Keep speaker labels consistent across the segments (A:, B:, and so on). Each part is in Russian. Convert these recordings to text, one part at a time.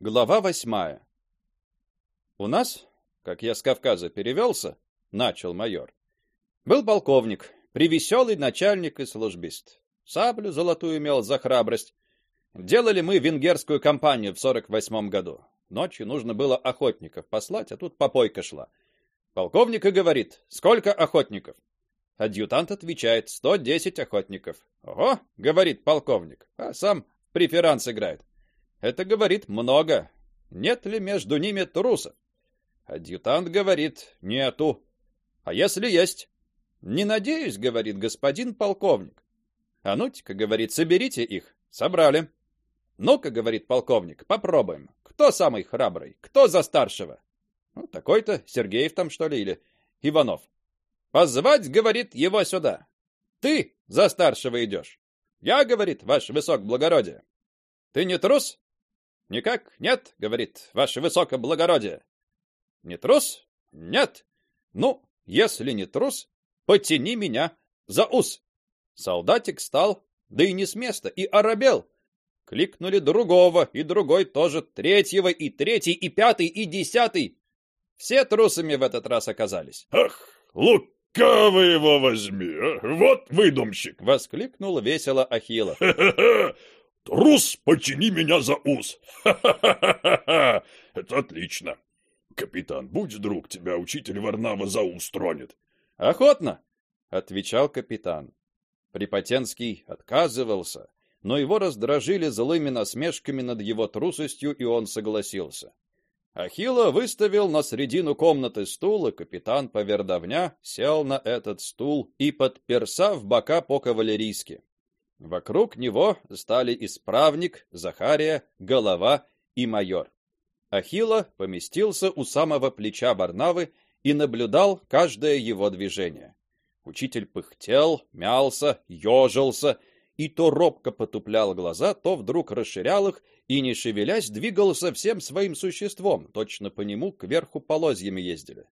A: Глава восьмая. У нас, как я с Кавказа перевелся, начал майор. Был полковник, привеселый начальник и службист. Саблю золотую имел за храбрость. Делали мы венгерскую кампанию в сорок восьмом году. Ночью нужно было охотников послать, а тут попойка шла. Полковник и говорит: "Сколько охотников?" Адъютант отвечает: "Сто десять охотников". "Ого", говорит полковник, а сам преферанс играет. Это говорит много. Нет ли между ними трусов? Адъютант говорит: "Нету". А если есть? Не надеюсь, говорит господин полковник. А ну-ка, говорит, соберите их. Собрали. Ну-ка, говорит полковник, попробуем. Кто самый храбрый? Кто за старшего? Ну, такой-то Сергеев там что ли или Иванов. Позвать, говорит, его сюда. Ты за старшего идешь. Я, говорит, ваш высок благородие. Ты не трус? Никак нет, говорит, ваше высокоблагородие. Не трус? Нет. Ну, если не трус, потяни меня за ус. Солдатик встал, да и не с места, и оробел. Кликнули другого, и другой тоже, третьего, и третий, и пятый, и десятый. Все трусами в этот раз оказались.
B: Ах, лукавый его возьми, а? вот выдумщик,
A: воскликнул весело Ахилла.
B: Трус, потяни меня за ус. Ха-ха-ха-ха! Это отлично. Капитан, будь друг, тебя учитель Варнава за ус тронет.
A: Охотно, отвечал капитан. Припотенский отказывался, но его раздражили злыми насмешками над его трусостью, и он согласился. Ахилла выставил на середину комнаты стул, и капитан Повердовня сел на этот стул и подперся в бока по-кавалерийски. Вокруг него стали исправник, Захария, голова и майор. Ахилла поместился у самого плеча Барнавы и наблюдал каждое его движение. Учитель пыхтел, мялся, ёжился и то робко потуплял глаза, то вдруг расширял их и не шевелясь двигался всем своим существом, точно по нему кверху полозьями ездили.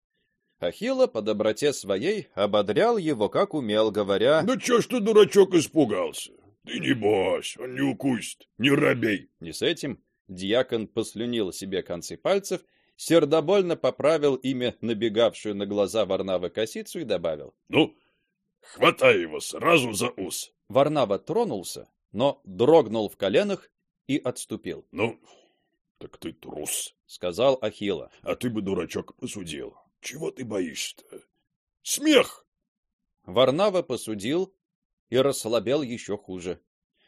A: Ахилла по доброте своей ободрял его, как умел, говоря:
B: "Ну чё ж ты, дурачок, испугался? Ты не бойся, он не укусит, не робей".
A: Не с этим диакон послюнил себе концы пальцев, сердобольно поправил ими набегавшую на глаза Варнавы косицу и добавил:
B: "Ну, хватай его сразу за ус".
A: Варнава тронулся, но дрогнул в коленах и отступил.
B: "Ну, так ты трус",
A: сказал Ахилла.
B: "А ты бы дурачок посудил. Чего ты боишься-то? Смех!»
A: Варнава посудил и расслабел еще хуже.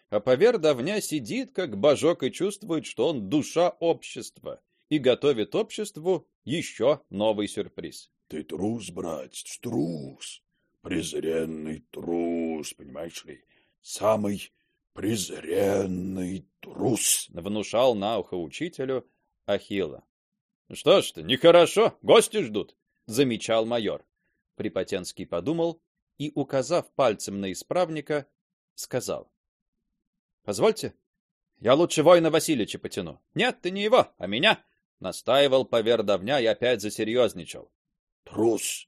A: А повер давня сидит, как божок, и чувствует, что он душа общества, и готовит обществу еще новый сюрприз.
B: «Ты трус, братец, трус, презренный трус, понимаешь ли, самый презренный трус!»
A: Внушал на ухо учителю Ахилла. «Что ж ты, нехорошо, гости ждут!» замечал майор. Припотенский подумал и, указав пальцем на исправника, сказал: "Позвольте, я лучше воина Васильевича потяну". "Нет, ты не его, а меня", настаивал повердовня и опять засерьезничал.
B: "Трус!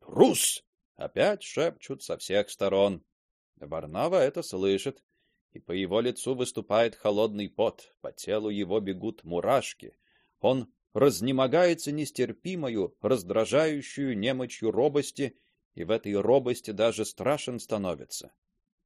B: Трус!"
A: опять шепчут со всех сторон. Варнава это слышит, и по его лицу выступает холодный пот, по телу его бегут мурашки. Он разнемогается нестерпимою, раздражающую немочью робости, и в этой робости даже страшен становится.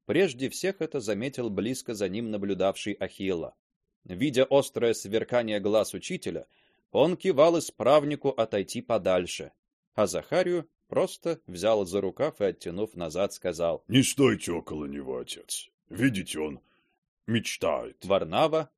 A: Прежде всех это заметил близко за ним наблюдавший Ахилла. Видя острое сверкание глаз учителя, он кивал исправнику отойти подальше, а Захарию просто взял за рукав и оттянув назад сказал:
B: "Не стойте около него, отец. Видите, он мечтает".
A: Варнава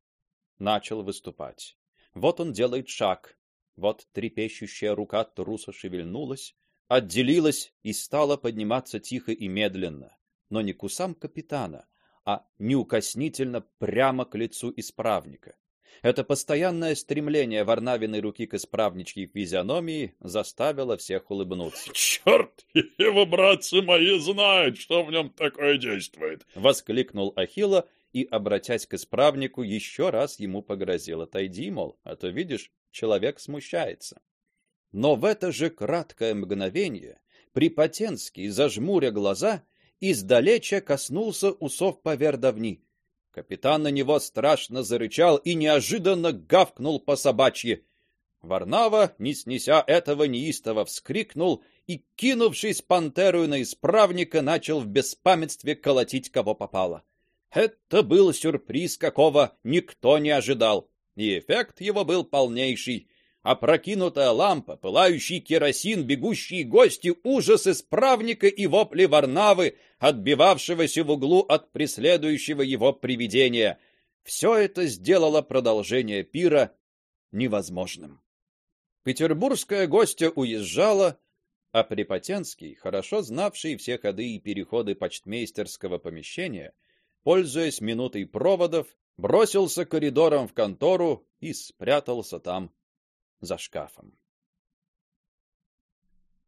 A: начал выступать. Вот он делает шаг. Вот трепещущая рука труса шевельнулась, отделилась и стала подниматься тихо и медленно, но не к усам капитана, а неукоснительно прямо к лицу исправника. Это постоянное стремление Варнавиной руки к исправничьей физиономии заставило всех улыбнуться.
B: «Черт, его братцы мои знают, что в нем такое действует!»
A: — воскликнул Ахилла и, обратясь к исправнику, еще раз ему погрозил: "Отойди, мол, а то видишь, человек смущается". Но в это же краткое мгновение Припотенский, зажмуря глаза, издалеча коснулся усов повердовни. Капитан на него страшно зарычал и неожиданно гавкнул по собачьи. Варнава, не снеся этого неистово, вскрикнул и, кинувшись пантерою на исправника, начал в беспамятстве колотить кого попало. Это был сюрприз, какого никто не ожидал, и эффект его был полнейший. Опрокинутая лампа, пылающий керосин, бегущие гости, ужас исправника и вопли Варнавы, отбивавшегося в углу от преследующего его привидения. Все это сделало продолжение пира невозможным. Петербургская гостья уезжала, а Припотенский, хорошо знавший все ходы и переходы почтмейстерского помещения, пользуясь минутой проводов, бросился коридором в контору и спрятался там за шкафом.